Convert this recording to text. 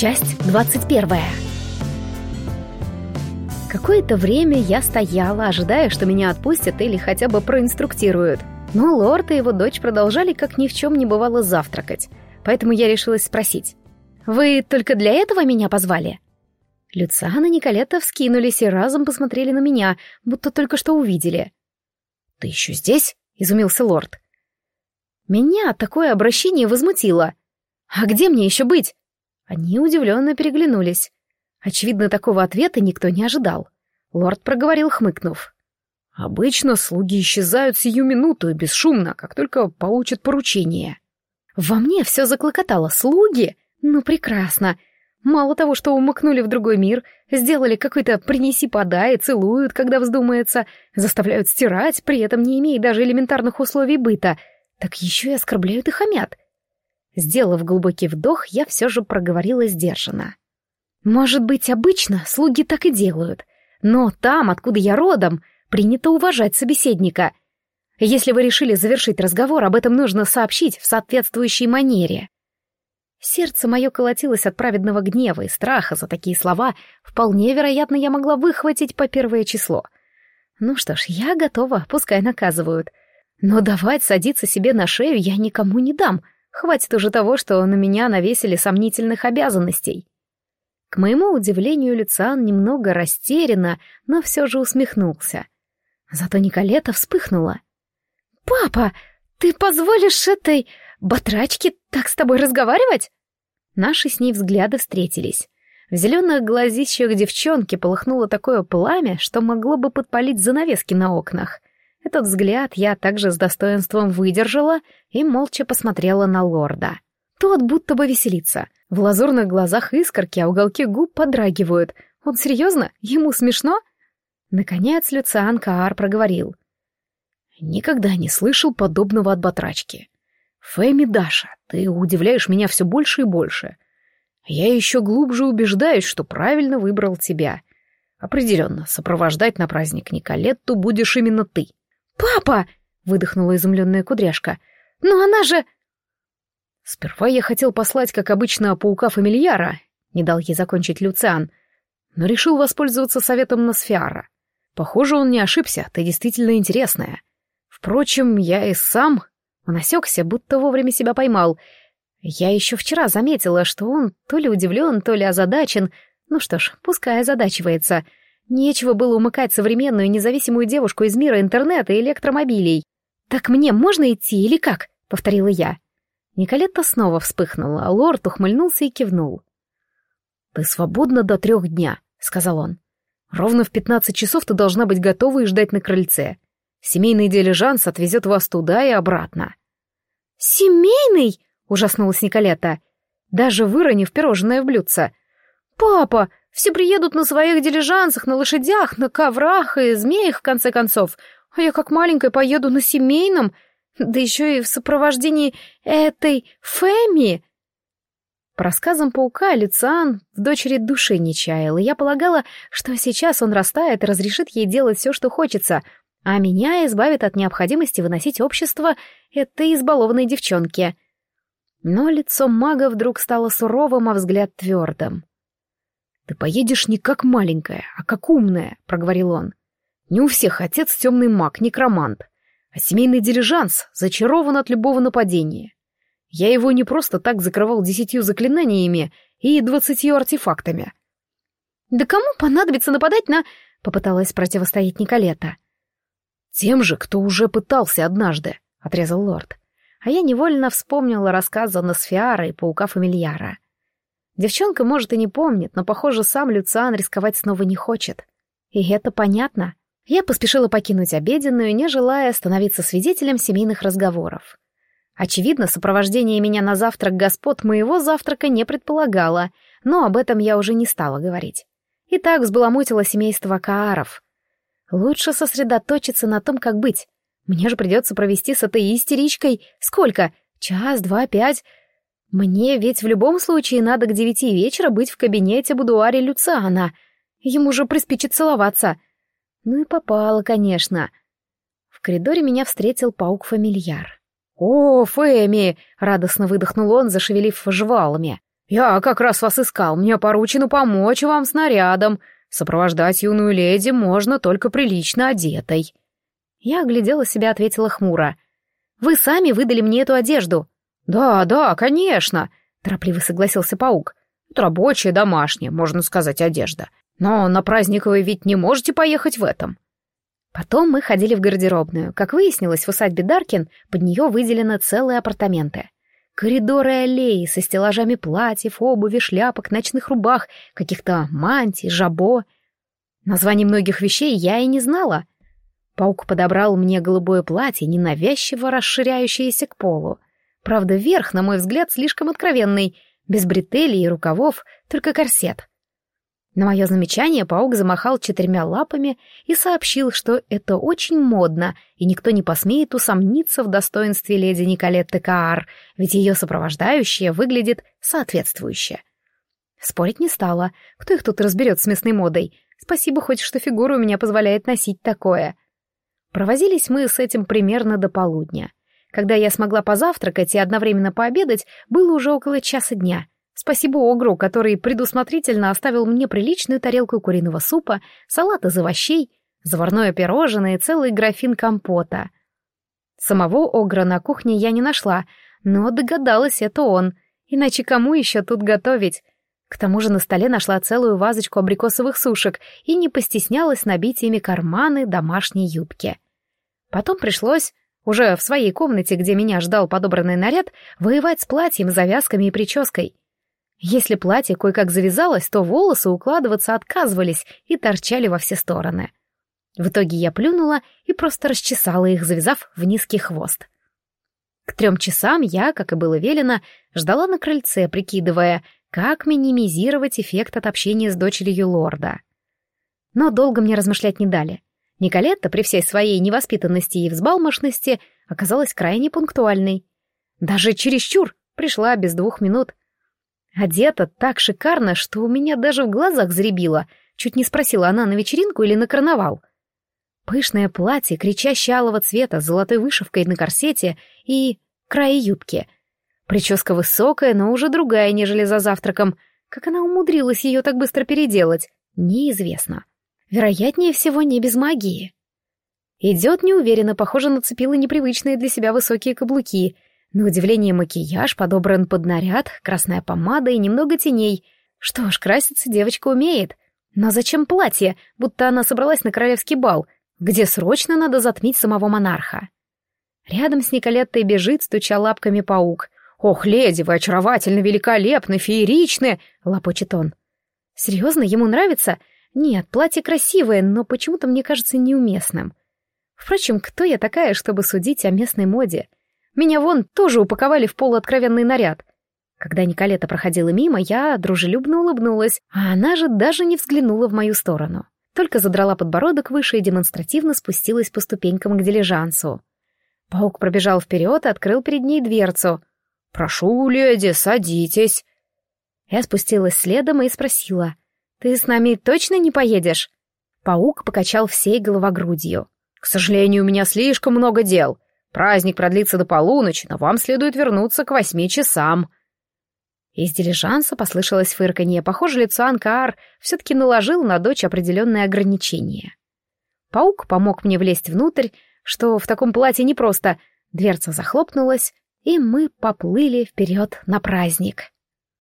Часть двадцать первая. Какое-то время я стояла, ожидая, что меня отпустят или хотя бы проинструктируют. Но лорд и его дочь продолжали, как ни в чем не бывало, завтракать. Поэтому я решилась спросить. «Вы только для этого меня позвали?» Люциан и Николета вскинулись и разом посмотрели на меня, будто только что увидели. «Ты еще здесь?» — изумился лорд. Меня такое обращение возмутило. «А где мне еще быть?» Они удивленно переглянулись. Очевидно, такого ответа никто не ожидал. Лорд проговорил, хмыкнув. «Обычно слуги исчезают сию минуту и бесшумно, как только получат поручение». Во мне все заклокотало. «Слуги? Ну, прекрасно. Мало того, что умыкнули в другой мир, сделали какой-то «принеси-подай», целуют, когда вздумается, заставляют стирать, при этом не имея даже элементарных условий быта, так еще и оскорбляют и хамят. Сделав глубокий вдох, я все же проговорила сдержанно. Может быть, обычно слуги так и делают, но там, откуда я родом, принято уважать собеседника. Если вы решили завершить разговор, об этом нужно сообщить в соответствующей манере. Сердце мое колотилось от праведного гнева и страха за такие слова. Вполне вероятно, я могла выхватить по первое число. Ну что ж, я готова, пускай наказывают. Но давать садиться себе на шею я никому не дам. Хватит уже того, что на меня навесили сомнительных обязанностей. К моему удивлению, Люциан немного растерянно, но все же усмехнулся. Зато Николета вспыхнула. «Папа, ты позволишь этой батрачке так с тобой разговаривать?» Наши с ней взгляды встретились. В зеленых глазищах девчонки полыхнуло такое пламя, что могло бы подпалить занавески на окнах. Этот взгляд я также с достоинством выдержала и молча посмотрела на лорда. Тот будто бы веселится. В лазурных глазах искорки, а уголки губ подрагивают. Он серьезно? Ему смешно? Наконец Люциан Каар проговорил. Никогда не слышал подобного от батрачки. Фэми Даша, ты удивляешь меня все больше и больше. Я еще глубже убеждаюсь, что правильно выбрал тебя. Определенно, сопровождать на праздник Николетту будешь именно ты. «Папа!» — выдохнула изумленная кудряшка. «Но она же...» Сперва я хотел послать, как обычно, паука-фамильяра, не дал ей закончить Люциан, но решил воспользоваться советом Носфиара. Похоже, он не ошибся, ты действительно интересная. Впрочем, я и сам... Он осекся, будто вовремя себя поймал. Я еще вчера заметила, что он то ли удивлен, то ли озадачен. Ну что ж, пускай озадачивается. Нечего было умыкать современную независимую девушку из мира интернета и электромобилей. «Так мне можно идти или как?» — повторила я. Николетта снова вспыхнула, а лорд ухмыльнулся и кивнул. «Ты свободна до трех дня», — сказал он. «Ровно в пятнадцать часов ты должна быть готова и ждать на крыльце. Семейный дилижанс отвезет вас туда и обратно». «Семейный?» — ужаснулась Николета, даже выронив пирожное в блюдце. «Папа, все приедут на своих дилижансах, на лошадях, на коврах и змеях, в конце концов. А я как маленькая поеду на семейном, да еще и в сопровождении этой Фэми». По рассказам паука, Люциан в дочери души не чаял, и я полагала, что сейчас он растает и разрешит ей делать все, что хочется, а меня избавит от необходимости выносить общество этой избалованной девчонки. Но лицо мага вдруг стало суровым, а взгляд твердым. «Ты поедешь не как маленькая, а как умная», — проговорил он. «Не у всех отец темный маг, некромант, а семейный дилижанс зачарован от любого нападения. Я его не просто так закрывал десятью заклинаниями и двадцатью артефактами». «Да кому понадобится нападать на...» — попыталась противостоять Николета. «Тем же, кто уже пытался однажды», — отрезал лорд. А я невольно вспомнила рассказы Носфиара и паука-фамильяра. Девчонка, может, и не помнит, но, похоже, сам Люциан рисковать снова не хочет. И это понятно. Я поспешила покинуть обеденную, не желая становиться свидетелем семейных разговоров. Очевидно, сопровождение меня на завтрак господ моего завтрака не предполагало, но об этом я уже не стала говорить. И так взбаламутило семейство Кааров. Лучше сосредоточиться на том, как быть. Мне же придется провести с этой истеричкой сколько? Час, два, пять... Мне ведь в любом случае надо к девяти вечера быть в кабинете будуаре Люциана. Ему же приспичит целоваться. Ну и попало, конечно. В коридоре меня встретил паук-фамильяр. «О, Фэми!» — радостно выдохнул он, зашевелив жвалами. «Я как раз вас искал, мне поручено помочь вам с нарядом. Сопровождать юную леди можно только прилично одетой». Я оглядела себя, ответила хмуро. «Вы сами выдали мне эту одежду». «Да, да, конечно», — торопливо согласился паук. «Это рабочая, домашняя, можно сказать, одежда. Но на праздник вы ведь не можете поехать в этом». Потом мы ходили в гардеробную. Как выяснилось, в усадьбе Даркин под нее выделены целые апартаменты. Коридоры аллеи со стеллажами платьев, обуви, шляпок, ночных рубах, каких-то мантий, жабо. Названий многих вещей я и не знала. Паук подобрал мне голубое платье, ненавязчиво расширяющееся к полу. Правда, верх, на мой взгляд, слишком откровенный, без бретелей и рукавов, только корсет. На мое замечание паук замахал четырьмя лапами и сообщил, что это очень модно, и никто не посмеет усомниться в достоинстве леди Николетты Каар, ведь ее сопровождающая выглядит соответствующе. Спорить не стала. Кто их тут разберет с местной модой? Спасибо хоть, что фигура у меня позволяет носить такое. Провозились мы с этим примерно до полудня. Когда я смогла позавтракать и одновременно пообедать, было уже около часа дня — Спасибо Огру, который предусмотрительно оставил мне приличную тарелку куриного супа, салат из овощей, заварное пирожное и целый графин компота. Самого Огра на кухне я не нашла, но догадалась, это он. Иначе кому еще тут готовить? К тому же на столе нашла целую вазочку абрикосовых сушек и не постеснялась набить ими карманы домашней юбки. Потом пришлось, уже в своей комнате, где меня ждал подобранный наряд, воевать с платьем, завязками и прической. Если платье кое-как завязалось, то волосы укладываться отказывались и торчали во все стороны. В итоге я плюнула и просто расчесала их, завязав в низкий хвост. К трем часам я, как и было велено, ждала на крыльце, прикидывая, как минимизировать эффект от общения с дочерью лорда. Но долго мне размышлять не дали. Николетта при всей своей невоспитанности и взбалмошности оказалась крайне пунктуальной. Даже чересчур пришла без двух минут, Одета так шикарно, что у меня даже в глазах заребило. Чуть не спросила она на вечеринку или на карнавал. Пышное платье, кричащее алого цвета, с золотой вышивкой на корсете и крае юбки. Прическа высокая, но уже другая, нежели за завтраком. Как она умудрилась ее так быстро переделать, неизвестно. Вероятнее всего, не без магии. Идет неуверенно, похоже, нацепила непривычные для себя высокие каблуки — на удивление макияж подобран под наряд, красная помада и немного теней. Что ж, краситься девочка умеет. Но зачем платье, будто она собралась на королевский бал, где срочно надо затмить самого монарха? Рядом с Николеттой бежит, стуча лапками паук. «Ох, леди, вы очаровательно, великолепны, фееричны!» — лопочет он. «Серьезно, ему нравится?» «Нет, платье красивое, но почему-то мне кажется неуместным. Впрочем, кто я такая, чтобы судить о местной моде?» Меня вон тоже упаковали в полуоткровенный наряд. Когда Николета проходила мимо, я дружелюбно улыбнулась, а она же даже не взглянула в мою сторону. Только задрала подбородок выше и демонстративно спустилась по ступенькам к дилижансу. Паук пробежал вперед и открыл перед ней дверцу. «Прошу, леди, садитесь». Я спустилась следом и спросила. «Ты с нами точно не поедешь?» Паук покачал всей головогрудью. «К сожалению, у меня слишком много дел. Праздник продлится до полуночи, но вам следует вернуться к восьми часам». Из дилижанса послышалось фырканье. Похоже, лицо Анкаар все-таки наложил на дочь определенные ограничения. Паук помог мне влезть внутрь, что в таком платье непросто. Дверца захлопнулась, и мы поплыли вперед на праздник.